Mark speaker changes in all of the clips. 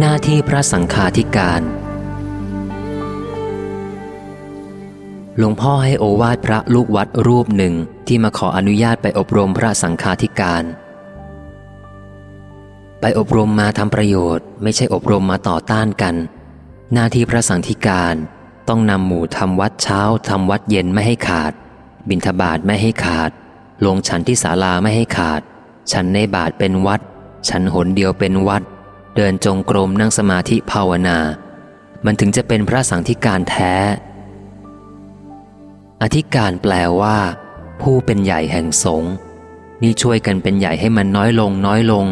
Speaker 1: หน้าที่พระสังฆาธิการ หลวงพ่อให้โอวาทพระลูกวัดรูปหนึ่งที่มาขออนุญาตไปอบรมพระสังฆาธิการ ไปอบรมมาทำประโยชน์ ไม่ใช่อบรมมาต่อต้านกัน หน้าที่พระสังฆิการต้องนำหมู่ทำวัดเช้าทำวัดเย็นไม่ให้ขาด บิณฑบาตไม่ให้ขาด ลงฉันที่ศาลาไม่ให้ขาด ฉันในบาทเป็นวัด ฉันหนเดียวเป็นวัด เดินจงกรมนั่งสมาธิภาวนา มันถึงจะเป็นพระสังฆิการแท้ อธิการแปลว่า ผู้เป็นใหญ่แห่งสงฆ์นี่ช่วยกันเป็นใหญ่ให้มันน้อยลงน้อยลง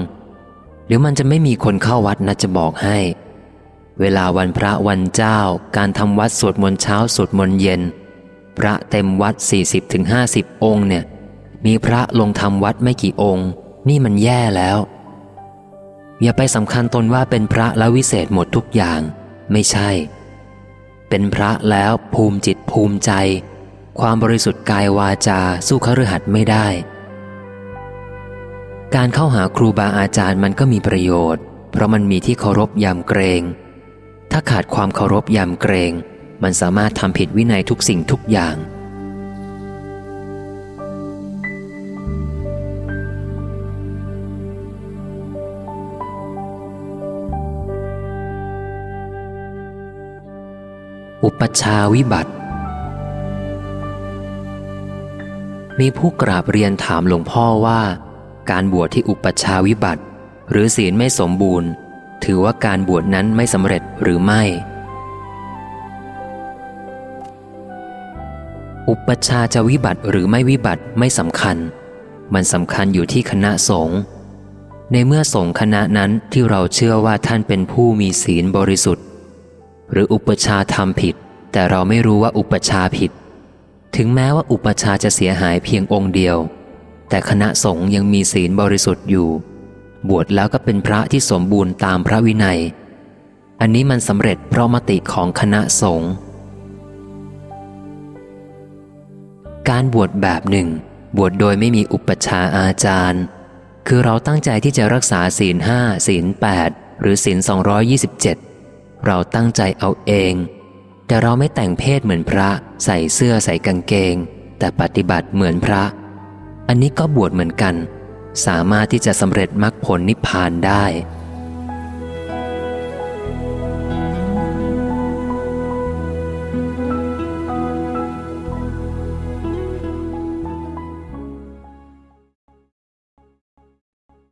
Speaker 1: เดี๋ยวมันจะไม่มีคนเข้าวัดนะจะบอกให้ เวลาวันพระวันเจ้า การทำวัดสวดมนต์เช้าสวดมนต์เย็น พระเต็มวัด 40-50 องค์เนี่ย มีพระลงทำวัดไม่กี่องค์ นี่มันแย่แล้ว อย่าไปสำคัญตนว่าเป็นพระแล้ววิเศษหมดทุกอย่าง ไม่ใช่ เป็นพระแล้วภูมิจิตภูมิใจ ความบริสุทธิ์กายวาจาสู้คฤหัสถ์ไม่ได้ การเข้าหาครูบาอาจารย์มันก็มีประโยชน์ เพราะมันมีที่เคารพยำเกรง ถ้าขาดความเคารพยำเกรง มันสามารถทำผิดวินัยทุกสิ่งทุกอย่าง อุปชาวิบัติ มีผู้กราบเรียนถามหลวงพ่อว่า การบวชที่อุปชาวิบัติ หรือศีลไม่สมบูรณ์ ถือว่าการบวชนั้นไม่สำเร็จหรือไม่ อุปชาจะวิบัติหรือไม่วิบัติไม่สำคัญ มันสำคัญอยู่ที่คณะสงฆ์ในเมื่อสงฆ์คณะนั้นที่เราเชื่อว่าท่านเป็นผู้มีศีลบริสุทธิ์ หรืออุปชาทำผิด แต่เราไม่รู้ว่าอุปชาผิด ถึงแม้ว่าอุปชาจะเสียหายเพียงองค์เดียว แต่คณะสงฆ์ยังมีศีลบริสุทธิ์อยู่ บวชแล้วก็เป็นพระที่สมบูรณ์ตามพระวินัย อันนี้มันสำเร็จเพราะมติของคณะสงฆ์การบวชแบบหนึ่ง บวชโดยไม่มีอุปชาอาจารย์ คือเราตั้งใจที่จะรักษาศีลห้าศีลแปดหรือศีล227 เราตั้งใจเอาเอง แต่เราไม่แต่งเพศเหมือนพระ ใส่เสื้อใส่กางเกง แต่ปฏิบัติเหมือนพระ อันนี้ก็บวชเหมือนกัน สามารถที่จะสำเร็จมรรคผลนิพพานได้